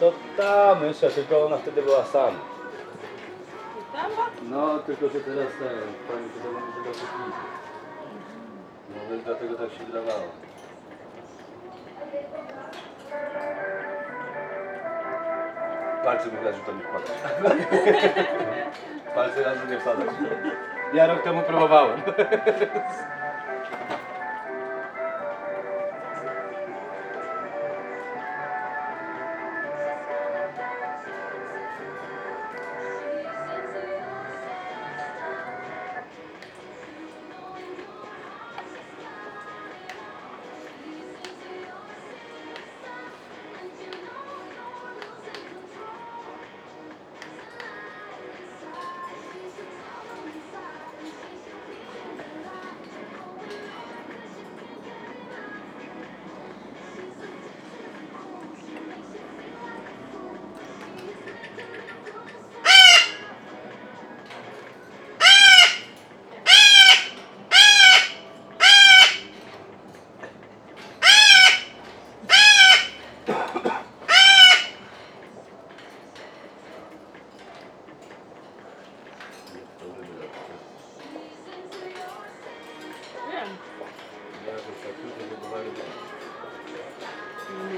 To ta mysza, tylko ona wtedy była sam. Tam? No, tylko że teraz ten, pani to zobaczy, że to kupi. No więc dlatego tak się wydawało. Palce mi że to nie wkładać. Palce razu nie wsadzać. Ja rok temu próbowałem.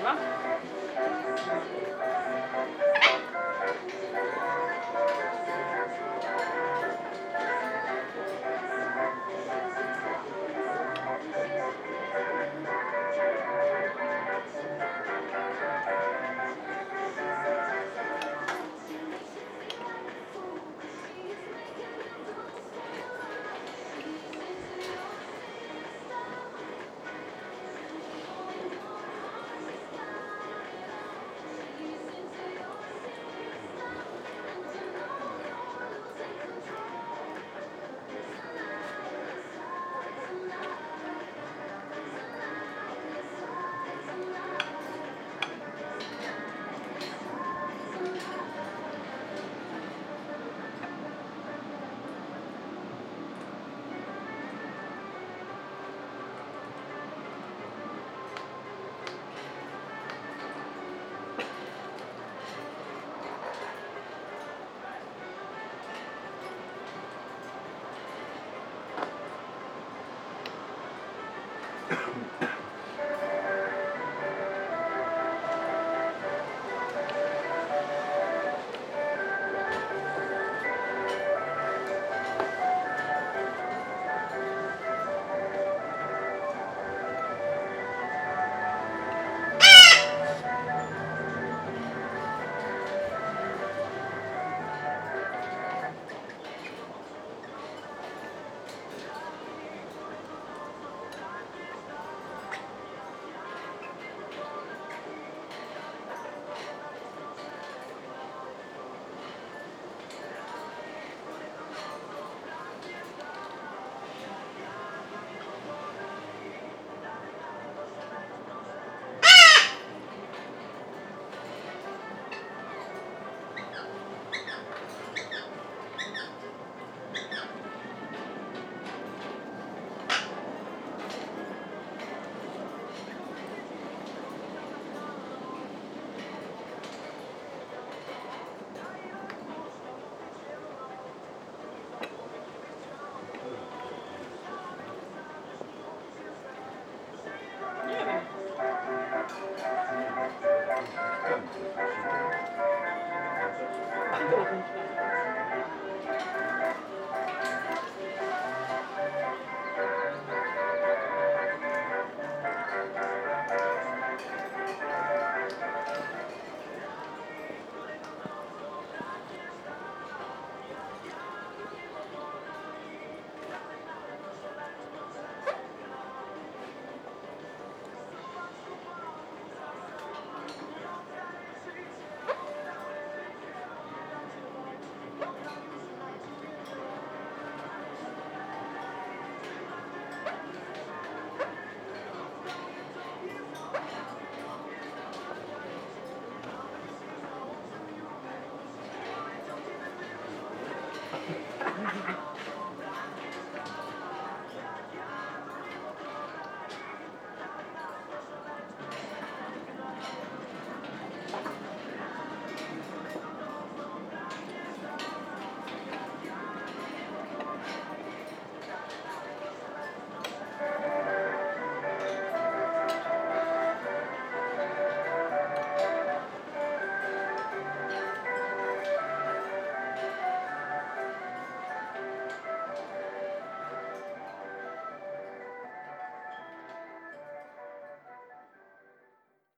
거야?